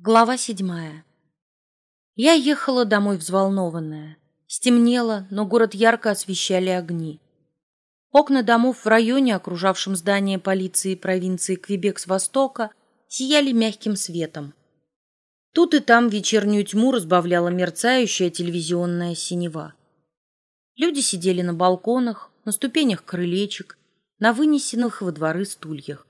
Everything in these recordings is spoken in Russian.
Глава седьмая. Я ехала домой взволнованная. Стемнело, но город ярко освещали огни. Окна домов в районе, окружавшем здание полиции провинции Квебек с востока, сияли мягким светом. Тут и там вечернюю тьму разбавляла мерцающая телевизионная синева. Люди сидели на балконах, на ступенях крылечек, на вынесенных во дворы стульях.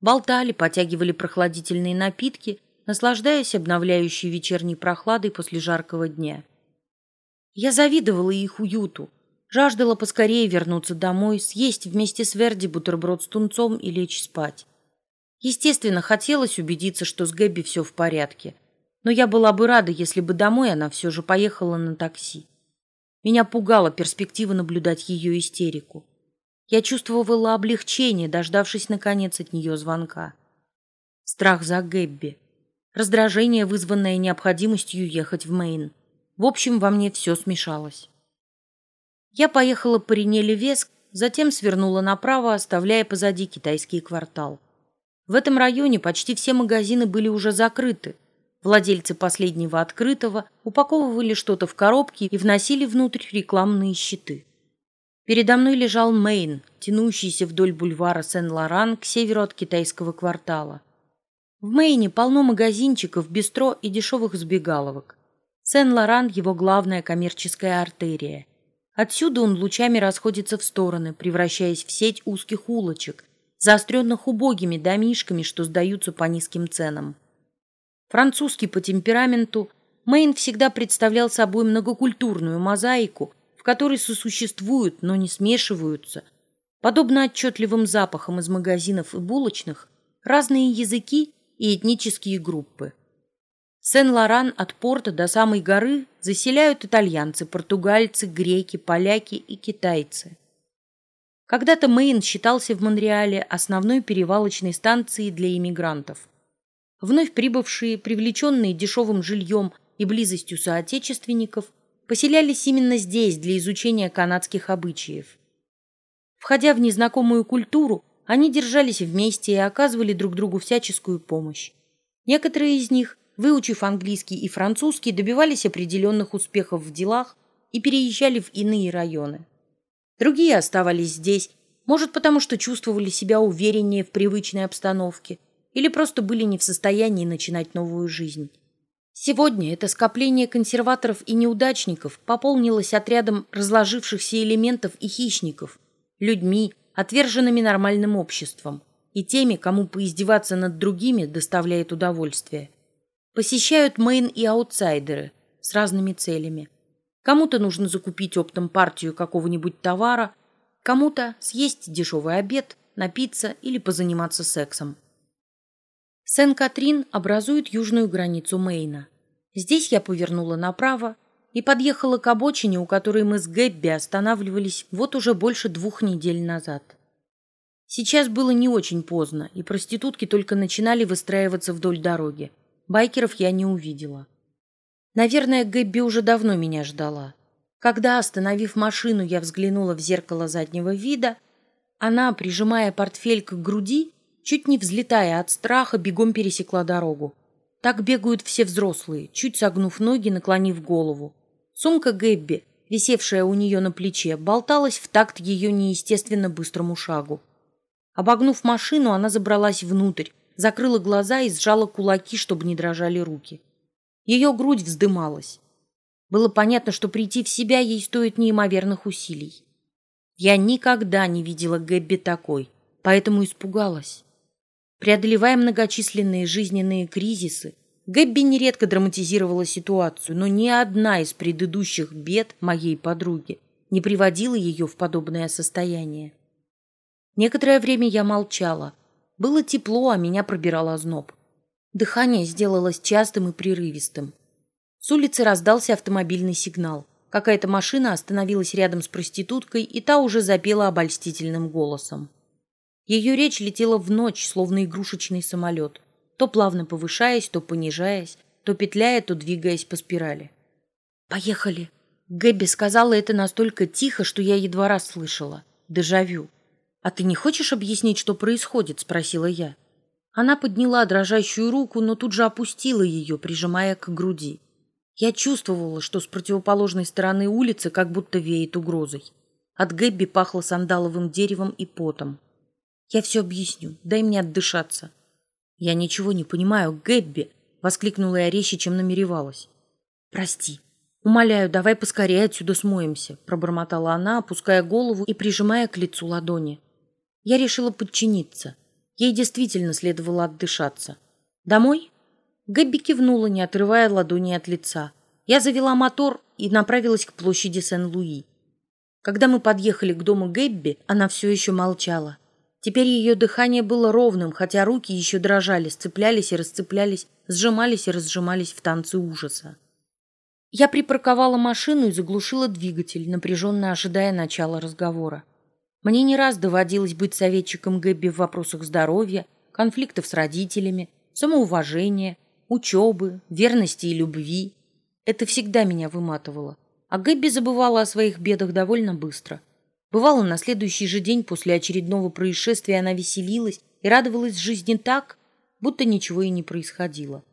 Болтали, потягивали прохладительные напитки – наслаждаясь обновляющей вечерней прохладой после жаркого дня. Я завидовала их уюту, жаждала поскорее вернуться домой, съесть вместе с Верди бутерброд с тунцом и лечь спать. Естественно, хотелось убедиться, что с Гэбби все в порядке, но я была бы рада, если бы домой она все же поехала на такси. Меня пугала перспектива наблюдать ее истерику. Я чувствовала облегчение, дождавшись наконец от нее звонка. Страх за Гэбби раздражение, вызванное необходимостью ехать в Мейн. В общем, во мне все смешалось. Я поехала по Рене-Левеск, затем свернула направо, оставляя позади китайский квартал. В этом районе почти все магазины были уже закрыты. Владельцы последнего открытого упаковывали что-то в коробки и вносили внутрь рекламные щиты. Передо мной лежал Мейн, тянущийся вдоль бульвара Сен-Лоран к северу от китайского квартала. В Мэйне полно магазинчиков, бистро и дешевых сбегаловок. Сен-Лоран – его главная коммерческая артерия. Отсюда он лучами расходится в стороны, превращаясь в сеть узких улочек, заостренных убогими домишками, что сдаются по низким ценам. Французский по темпераменту, Мэйн всегда представлял собой многокультурную мозаику, в которой сосуществуют, но не смешиваются, подобно отчетливым запахам из магазинов и булочных, разные языки и этнические группы. Сен-Лоран от порта до самой горы заселяют итальянцы, португальцы, греки, поляки и китайцы. Когда-то Мейн считался в Монреале основной перевалочной станцией для иммигрантов. Вновь прибывшие, привлеченные дешевым жильем и близостью соотечественников, поселялись именно здесь для изучения канадских обычаев. Входя в незнакомую культуру, они держались вместе и оказывали друг другу всяческую помощь. Некоторые из них, выучив английский и французский, добивались определенных успехов в делах и переезжали в иные районы. Другие оставались здесь, может потому, что чувствовали себя увереннее в привычной обстановке или просто были не в состоянии начинать новую жизнь. Сегодня это скопление консерваторов и неудачников пополнилось отрядом разложившихся элементов и хищников, людьми, отверженными нормальным обществом и теми, кому поиздеваться над другими доставляет удовольствие. Посещают мейн и аутсайдеры с разными целями. Кому-то нужно закупить оптом партию какого-нибудь товара, кому-то съесть дешевый обед, напиться или позаниматься сексом. Сен-Катрин образует южную границу Мейна. Здесь я повернула направо и подъехала к обочине, у которой мы с Гэбби останавливались вот уже больше двух недель назад. Сейчас было не очень поздно, и проститутки только начинали выстраиваться вдоль дороги. Байкеров я не увидела. Наверное, Гэбби уже давно меня ждала. Когда, остановив машину, я взглянула в зеркало заднего вида, она, прижимая портфель к груди, чуть не взлетая от страха, бегом пересекла дорогу. Так бегают все взрослые, чуть согнув ноги, наклонив голову. Сумка Гэбби, висевшая у нее на плече, болталась в такт ее неестественно быстрому шагу. Обогнув машину, она забралась внутрь, закрыла глаза и сжала кулаки, чтобы не дрожали руки. Ее грудь вздымалась. Было понятно, что прийти в себя ей стоит неимоверных усилий. Я никогда не видела Гэбби такой, поэтому испугалась. Преодолевая многочисленные жизненные кризисы, Гэбби нередко драматизировала ситуацию, но ни одна из предыдущих бед моей подруги не приводила ее в подобное состояние. Некоторое время я молчала. Было тепло, а меня пробирал озноб. Дыхание сделалось частым и прерывистым. С улицы раздался автомобильный сигнал. Какая-то машина остановилась рядом с проституткой, и та уже запела обольстительным голосом. Ее речь летела в ночь, словно игрушечный самолет то плавно повышаясь, то понижаясь, то петляя, то двигаясь по спирали. «Поехали!» Гэбби сказала это настолько тихо, что я едва раз слышала. Дежавю. «А ты не хочешь объяснить, что происходит?» — спросила я. Она подняла дрожащую руку, но тут же опустила ее, прижимая к груди. Я чувствовала, что с противоположной стороны улицы как будто веет угрозой. От Гэбби пахло сандаловым деревом и потом. «Я все объясню. Дай мне отдышаться». «Я ничего не понимаю, Гэбби!» — воскликнула я резче, чем намеревалась. «Прости. Умоляю, давай поскорее отсюда смоемся», — пробормотала она, опуская голову и прижимая к лицу ладони. Я решила подчиниться. Ей действительно следовало отдышаться. «Домой?» Гэбби кивнула, не отрывая ладони от лица. Я завела мотор и направилась к площади Сен-Луи. Когда мы подъехали к дому Гэбби, она все еще молчала. Теперь ее дыхание было ровным, хотя руки еще дрожали, сцеплялись и расцеплялись, сжимались и разжимались в танце ужаса. Я припарковала машину и заглушила двигатель, напряженно ожидая начала разговора. Мне не раз доводилось быть советчиком Гэбби в вопросах здоровья, конфликтов с родителями, самоуважения, учебы, верности и любви. Это всегда меня выматывало. А Гэбби забывала о своих бедах довольно быстро. Бывало, на следующий же день после очередного происшествия она веселилась и радовалась жизни так, будто ничего и не происходило.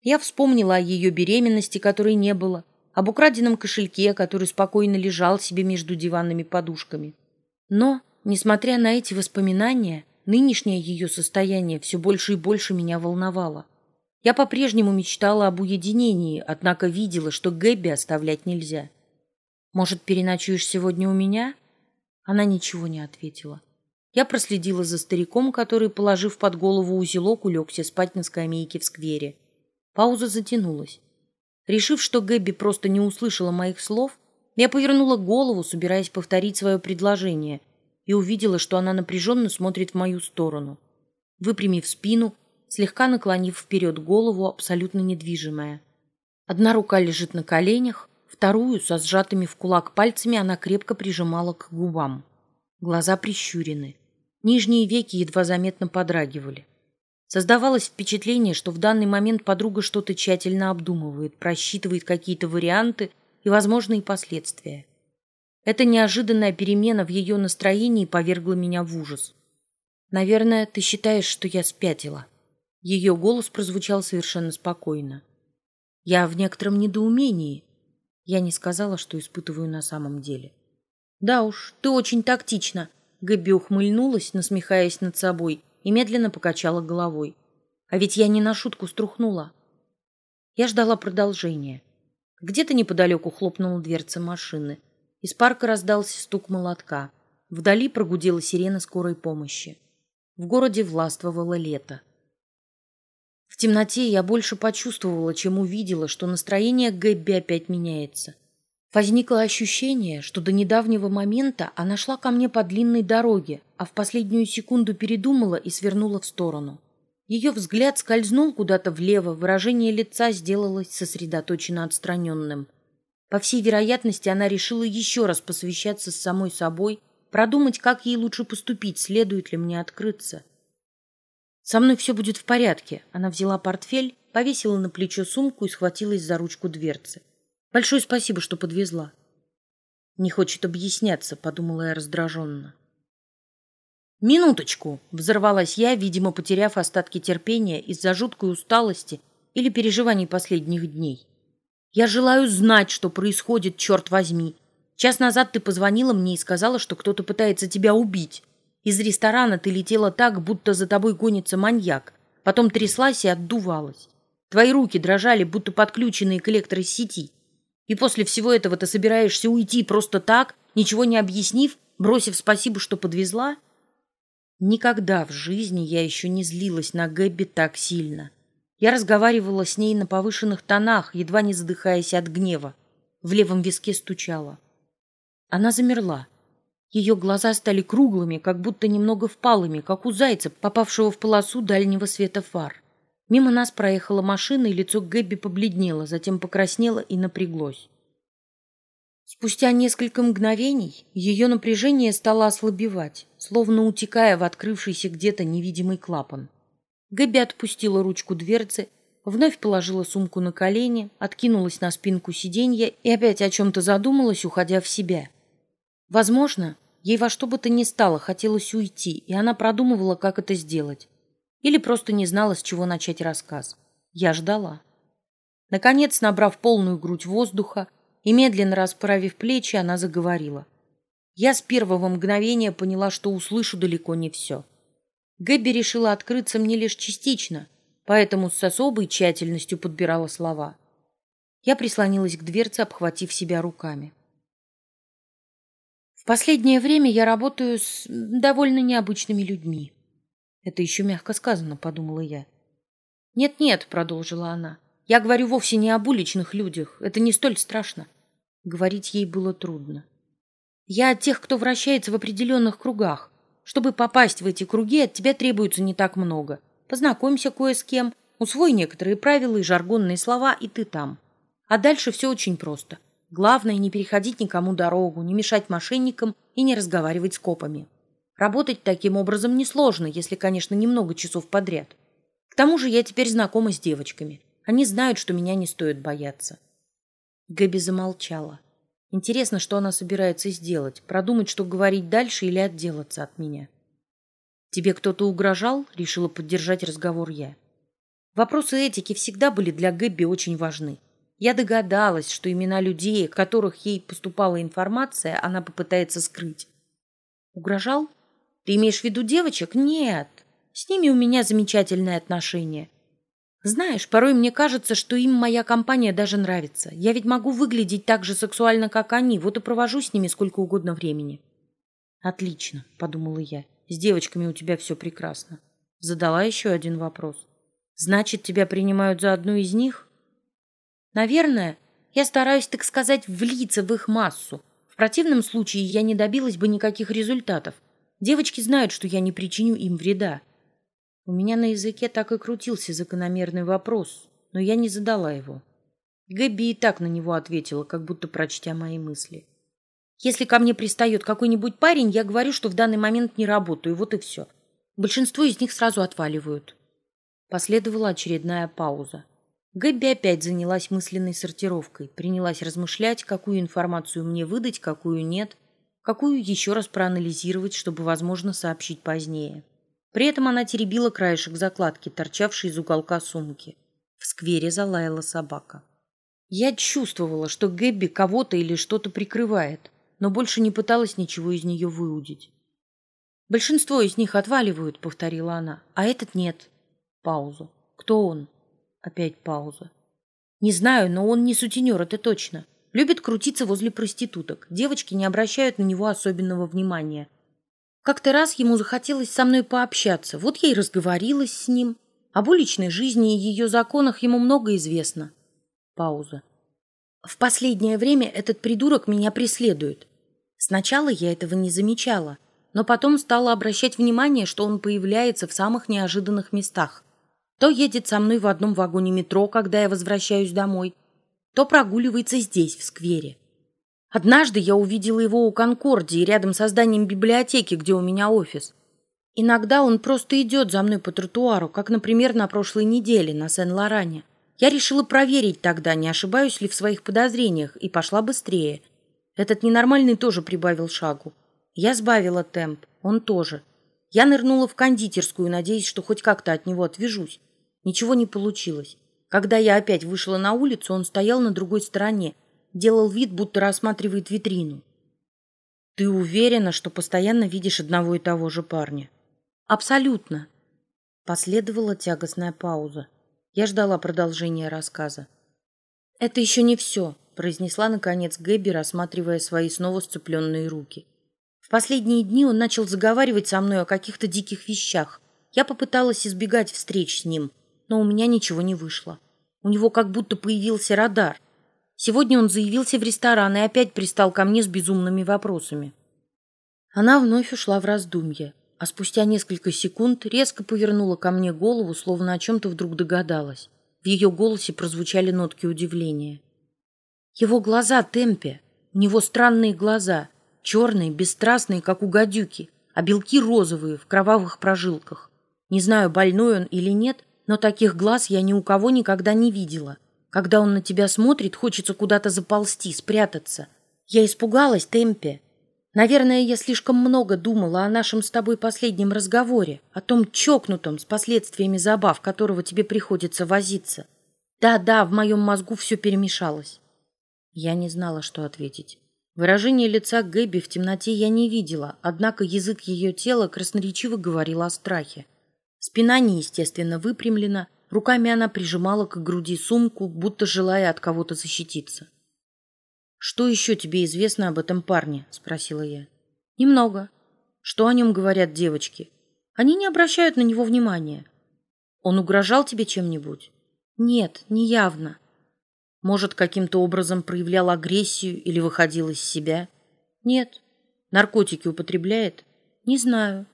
Я вспомнила о ее беременности, которой не было, об украденном кошельке, который спокойно лежал себе между диванными подушками. Но, несмотря на эти воспоминания, нынешнее ее состояние все больше и больше меня волновало. Я по-прежнему мечтала об уединении, однако видела, что Гэбби оставлять нельзя. «Может, переночуешь сегодня у меня?» Она ничего не ответила. Я проследила за стариком, который, положив под голову узелок, улегся спать на скамейке в сквере. Пауза затянулась. Решив, что Гэбби просто не услышала моих слов, я повернула голову, собираясь повторить свое предложение, и увидела, что она напряженно смотрит в мою сторону. Выпрямив спину, слегка наклонив вперед голову, абсолютно недвижимая. Одна рука лежит на коленях, вторую, со сжатыми в кулак пальцами, она крепко прижимала к губам. Глаза прищурены. Нижние веки едва заметно подрагивали. Создавалось впечатление, что в данный момент подруга что-то тщательно обдумывает, просчитывает какие-то варианты и возможные последствия. Эта неожиданная перемена в ее настроении повергла меня в ужас. «Наверное, ты считаешь, что я спятила?» Ее голос прозвучал совершенно спокойно. Я в некотором недоумении. Я не сказала, что испытываю на самом деле. Да уж, ты очень тактична. Гэбби ухмыльнулась, насмехаясь над собой, и медленно покачала головой. А ведь я не на шутку струхнула. Я ждала продолжения. Где-то неподалеку хлопнула дверца машины. Из парка раздался стук молотка. Вдали прогудела сирена скорой помощи. В городе властвовало лето. В темноте я больше почувствовала, чем увидела, что настроение Гэбби опять меняется. Возникло ощущение, что до недавнего момента она шла ко мне по длинной дороге, а в последнюю секунду передумала и свернула в сторону. Ее взгляд скользнул куда-то влево, выражение лица сделалось сосредоточенно отстраненным. По всей вероятности, она решила еще раз посвящаться с самой собой, продумать, как ей лучше поступить, следует ли мне открыться. «Со мной все будет в порядке». Она взяла портфель, повесила на плечо сумку и схватилась за ручку дверцы. «Большое спасибо, что подвезла». «Не хочет объясняться», — подумала я раздраженно. «Минуточку!» — взорвалась я, видимо, потеряв остатки терпения из-за жуткой усталости или переживаний последних дней. «Я желаю знать, что происходит, черт возьми. Час назад ты позвонила мне и сказала, что кто-то пытается тебя убить. Из ресторана ты летела так, будто за тобой гонится маньяк. Потом тряслась и отдувалась. Твои руки дрожали, будто подключенные к электросети. И после всего этого ты собираешься уйти просто так, ничего не объяснив, бросив спасибо, что подвезла? Никогда в жизни я еще не злилась на Гэбби так сильно. Я разговаривала с ней на повышенных тонах, едва не задыхаясь от гнева. В левом виске стучала. Она замерла. Ее глаза стали круглыми, как будто немного впалыми, как у зайца, попавшего в полосу дальнего света фар. Мимо нас проехала машина, и лицо Гэбби побледнело, затем покраснело и напряглось. Спустя несколько мгновений ее напряжение стало ослабевать, словно утекая в открывшийся где-то невидимый клапан. Гэбби отпустила ручку дверцы, вновь положила сумку на колени, откинулась на спинку сиденья и опять о чем-то задумалась, уходя в себя. Возможно, Ей во что бы то ни стало хотелось уйти, и она продумывала, как это сделать. Или просто не знала, с чего начать рассказ. Я ждала. Наконец, набрав полную грудь воздуха и медленно расправив плечи, она заговорила. Я с первого мгновения поняла, что услышу далеко не все. Гэбби решила открыться мне лишь частично, поэтому с особой тщательностью подбирала слова. Я прислонилась к дверце, обхватив себя руками. В последнее время я работаю с довольно необычными людьми. Это еще мягко сказано, подумала я. Нет-нет, продолжила она. Я говорю вовсе не об уличных людях. Это не столь страшно. Говорить ей было трудно. Я от тех, кто вращается в определенных кругах. Чтобы попасть в эти круги, от тебя требуется не так много. Познакомься кое с кем, усвой некоторые правила и жаргонные слова, и ты там. А дальше все очень просто. Главное, не переходить никому дорогу, не мешать мошенникам и не разговаривать с копами. Работать таким образом несложно, если, конечно, немного часов подряд. К тому же я теперь знакома с девочками. Они знают, что меня не стоит бояться. Гэби замолчала. Интересно, что она собирается сделать. Продумать, что говорить дальше или отделаться от меня. «Тебе кто-то угрожал?» — решила поддержать разговор я. Вопросы этики всегда были для Гэбби очень важны. Я догадалась, что имена людей, о которых ей поступала информация, она попытается скрыть. «Угрожал? Ты имеешь в виду девочек? Нет. С ними у меня замечательные отношения. Знаешь, порой мне кажется, что им моя компания даже нравится. Я ведь могу выглядеть так же сексуально, как они, вот и провожу с ними сколько угодно времени. Отлично, подумала я. С девочками у тебя все прекрасно. Задала еще один вопрос. Значит, тебя принимают за одну из них? Наверное, я стараюсь, так сказать, влиться в их массу. В противном случае я не добилась бы никаких результатов. Девочки знают, что я не причиню им вреда. У меня на языке так и крутился закономерный вопрос, но я не задала его. Гэбби и так на него ответила, как будто прочтя мои мысли. Если ко мне пристает какой-нибудь парень, я говорю, что в данный момент не работаю, вот и все. Большинство из них сразу отваливают. Последовала очередная пауза. Гэбби опять занялась мысленной сортировкой, принялась размышлять, какую информацию мне выдать, какую нет, какую еще раз проанализировать, чтобы, возможно, сообщить позднее. При этом она теребила краешек закладки, торчавшей из уголка сумки. В сквере залаяла собака. Я чувствовала, что Гэбби кого-то или что-то прикрывает, но больше не пыталась ничего из нее выудить. «Большинство из них отваливают», — повторила она, — «а этот нет». Паузу. «Кто он?» Опять пауза. «Не знаю, но он не сутенер, это точно. Любит крутиться возле проституток. Девочки не обращают на него особенного внимания. Как-то раз ему захотелось со мной пообщаться, вот я и разговорилась с ним. Об уличной жизни и ее законах ему много известно. Пауза. В последнее время этот придурок меня преследует. Сначала я этого не замечала, но потом стала обращать внимание, что он появляется в самых неожиданных местах. То едет со мной в одном вагоне метро, когда я возвращаюсь домой, то прогуливается здесь, в сквере. Однажды я увидела его у Конкордии, рядом со зданием библиотеки, где у меня офис. Иногда он просто идет за мной по тротуару, как, например, на прошлой неделе на Сен-Лоране. Я решила проверить тогда, не ошибаюсь ли в своих подозрениях, и пошла быстрее. Этот ненормальный тоже прибавил шагу. Я сбавила темп, он тоже. Я нырнула в кондитерскую, надеясь, что хоть как-то от него отвяжусь. Ничего не получилось. Когда я опять вышла на улицу, он стоял на другой стороне, делал вид, будто рассматривает витрину. «Ты уверена, что постоянно видишь одного и того же парня?» «Абсолютно». Последовала тягостная пауза. Я ждала продолжения рассказа. «Это еще не все», — произнесла, наконец, Гэби, рассматривая свои снова сцепленные руки. «В последние дни он начал заговаривать со мной о каких-то диких вещах. Я попыталась избегать встреч с ним, но у меня ничего не вышло. У него как будто появился радар — Сегодня он заявился в ресторан и опять пристал ко мне с безумными вопросами. Она вновь ушла в раздумье, а спустя несколько секунд резко повернула ко мне голову, словно о чем-то вдруг догадалась. В ее голосе прозвучали нотки удивления. Его глаза темпе, у него странные глаза, черные, бесстрастные, как у гадюки, а белки розовые, в кровавых прожилках. Не знаю, больной он или нет, но таких глаз я ни у кого никогда не видела. Когда он на тебя смотрит, хочется куда-то заползти, спрятаться. Я испугалась, Темпе. Наверное, я слишком много думала о нашем с тобой последнем разговоре, о том чокнутом с последствиями забав, которого тебе приходится возиться. Да-да, в моем мозгу все перемешалось. Я не знала, что ответить. Выражение лица Гэби в темноте я не видела, однако язык ее тела красноречиво говорил о страхе. Спина неестественно выпрямлена, руками она прижимала к груди сумку, будто желая от кого-то защититься. «Что еще тебе известно об этом парне?» – спросила я. «Немного. Что о нем говорят девочки? Они не обращают на него внимания. Он угрожал тебе чем-нибудь?» «Нет, не явно. Может, каким-то образом проявлял агрессию или выходил из себя?» «Нет. Наркотики употребляет?» «Не знаю.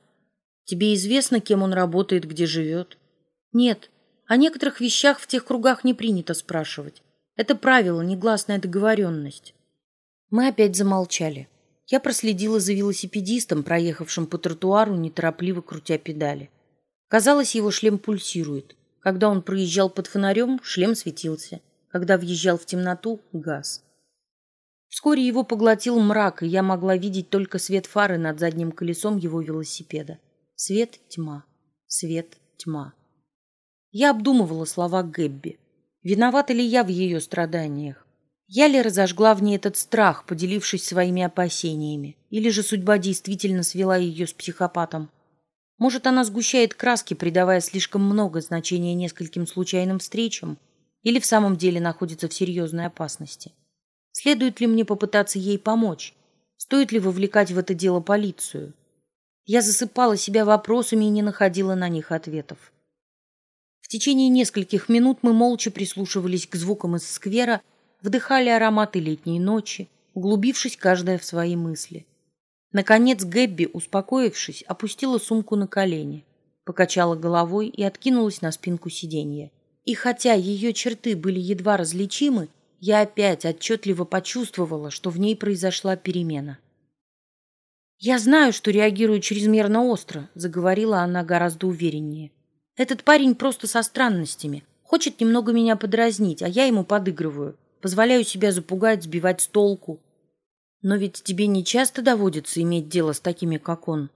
Тебе известно, кем он работает, где живет?» «Нет. О некоторых вещах в тех кругах не принято спрашивать. Это правило, негласная договоренность. Мы опять замолчали. Я проследила за велосипедистом, проехавшим по тротуару, неторопливо крутя педали. Казалось, его шлем пульсирует. Когда он проезжал под фонарем, шлем светился. Когда въезжал в темноту — газ. Вскоре его поглотил мрак, и я могла видеть только свет фары над задним колесом его велосипеда. Свет — тьма. Свет — тьма. Я обдумывала слова Гэбби. Виновата ли я в ее страданиях? Я ли разожгла в ней этот страх, поделившись своими опасениями? Или же судьба действительно свела ее с психопатом? Может, она сгущает краски, придавая слишком много значения нескольким случайным встречам? Или в самом деле находится в серьезной опасности? Следует ли мне попытаться ей помочь? Стоит ли вовлекать в это дело полицию? Я засыпала себя вопросами и не находила на них ответов. В течение нескольких минут мы молча прислушивались к звукам из сквера, вдыхали ароматы летней ночи, углубившись каждая в свои мысли. Наконец Гэбби, успокоившись, опустила сумку на колени, покачала головой и откинулась на спинку сиденья. И хотя ее черты были едва различимы, я опять отчетливо почувствовала, что в ней произошла перемена. «Я знаю, что реагирую чрезмерно остро», — заговорила она гораздо увереннее. «Этот парень просто со странностями. Хочет немного меня подразнить, а я ему подыгрываю. Позволяю себя запугать, сбивать с толку. Но ведь тебе не часто доводится иметь дело с такими, как он.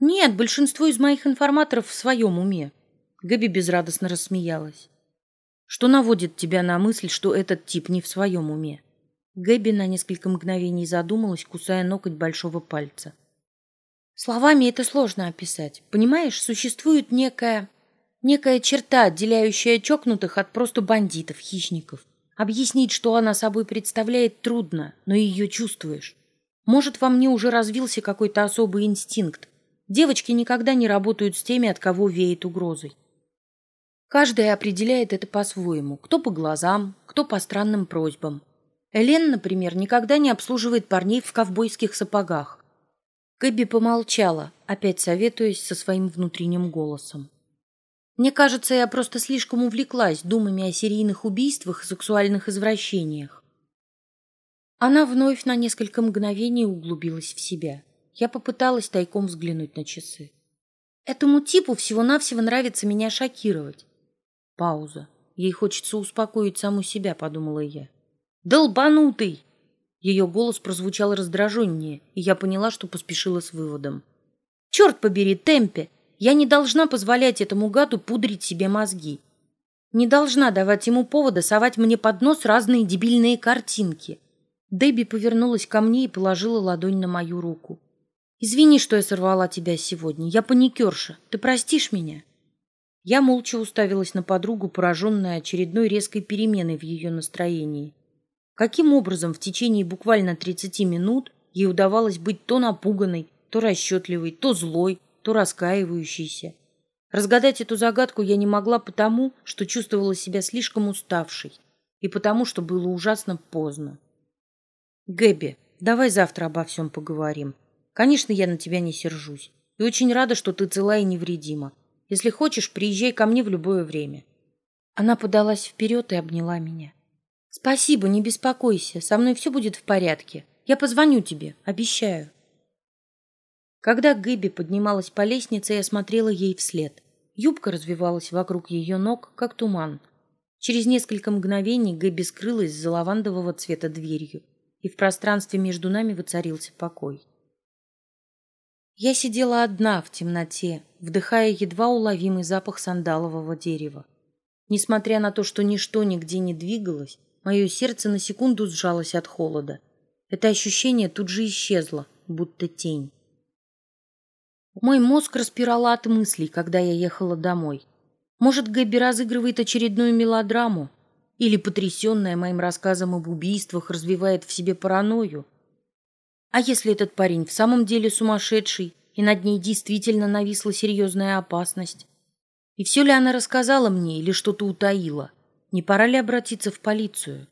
Нет, большинство из моих информаторов в своем уме. Габи безрадостно рассмеялась. Что наводит тебя на мысль, что этот тип не в своем уме? Гэби на несколько мгновений задумалась, кусая ноготь большого пальца. Словами это сложно описать. Понимаешь, существует некая... некая черта, отделяющая чокнутых от просто бандитов, хищников. Объяснить, что она собой представляет, трудно, но ее чувствуешь. Может, во мне уже развился какой-то особый инстинкт. Девочки никогда не работают с теми, от кого веет угрозой. Каждая определяет это по-своему. Кто по глазам, кто по странным просьбам. Элен, например, никогда не обслуживает парней в ковбойских сапогах. Кэбби помолчала, опять советуясь со своим внутренним голосом. Мне кажется, я просто слишком увлеклась думами о серийных убийствах и сексуальных извращениях. Она вновь на несколько мгновений углубилась в себя. Я попыталась тайком взглянуть на часы. Этому типу всего-навсего нравится меня шокировать. Пауза. Ей хочется успокоить саму себя, подумала я. «Долбанутый!» Ее голос прозвучал раздраженнее, и я поняла, что поспешила с выводом. «Черт побери, темпе! Я не должна позволять этому гаду пудрить себе мозги. Не должна давать ему повода совать мне под нос разные дебильные картинки. Дебби повернулась ко мне и положила ладонь на мою руку. «Извини, что я сорвала тебя сегодня. Я паникерша. Ты простишь меня?» Я молча уставилась на подругу, пораженная очередной резкой переменой в ее настроении. Каким образом в течение буквально 30 минут ей удавалось быть то напуганной, то расчетливой, то злой, то раскаивающийся. Разгадать эту загадку я не могла потому, что чувствовала себя слишком уставшей, и потому, что было ужасно поздно. Гэби, давай завтра обо всем поговорим. Конечно, я на тебя не сержусь. И очень рада, что ты цела и невредима. Если хочешь, приезжай ко мне в любое время. Она подалась вперед и обняла меня. Спасибо, не беспокойся. Со мной все будет в порядке. Я позвоню тебе, обещаю. Когда Гэби поднималась по лестнице, я смотрела ей вслед. Юбка развивалась вокруг ее ног, как туман. Через несколько мгновений Гэби скрылась за лавандового цвета дверью, и в пространстве между нами воцарился покой. Я сидела одна в темноте, вдыхая едва уловимый запах сандалового дерева. Несмотря на то, что ничто нигде не двигалось, мое сердце на секунду сжалось от холода. Это ощущение тут же исчезло, будто тень. Мой мозг распирал от мыслей, когда я ехала домой. Может, Гэбби разыгрывает очередную мелодраму? Или, потрясенная моим рассказом об убийствах, развивает в себе паранойю? А если этот парень в самом деле сумасшедший, и над ней действительно нависла серьезная опасность? И все ли она рассказала мне или что-то утаила? Не пора ли обратиться в полицию?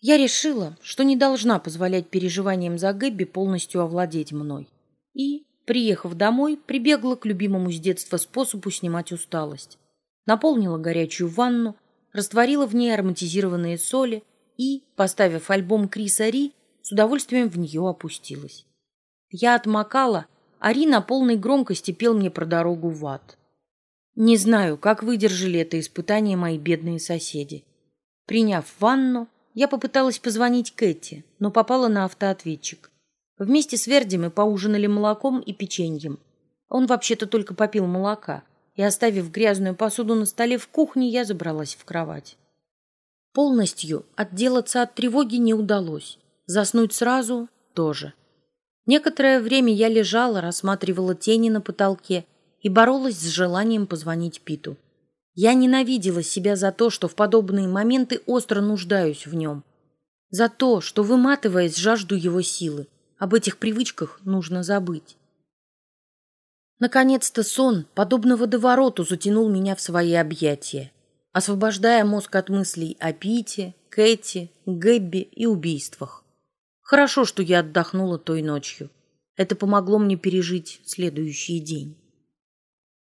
Я решила, что не должна позволять переживаниям за Гэбби полностью овладеть мной. И, приехав домой, прибегла к любимому с детства способу снимать усталость. Наполнила горячую ванну, растворила в ней ароматизированные соли и, поставив альбом Криса Ри, с удовольствием в нее опустилась. Я отмокала, а Ри на полной громкости пел мне про дорогу в ад. Не знаю, как выдержали это испытание мои бедные соседи. Приняв ванну, я попыталась позвонить Кэти, но попала на автоответчик. Вместе с Верди мы поужинали молоком и печеньем. Он вообще-то только попил молока, и, оставив грязную посуду на столе в кухне, я забралась в кровать. Полностью отделаться от тревоги не удалось. Заснуть сразу тоже. Некоторое время я лежала, рассматривала тени на потолке и боролась с желанием позвонить Питу. Я ненавидела себя за то, что в подобные моменты остро нуждаюсь в нем. За то, что, выматываясь, жажду его силы. Об этих привычках нужно забыть. Наконец-то сон, подобно водовороту, затянул меня в свои объятия, освобождая мозг от мыслей о Пите, Кэти, Гэбби и убийствах. Хорошо, что я отдохнула той ночью. Это помогло мне пережить следующий день.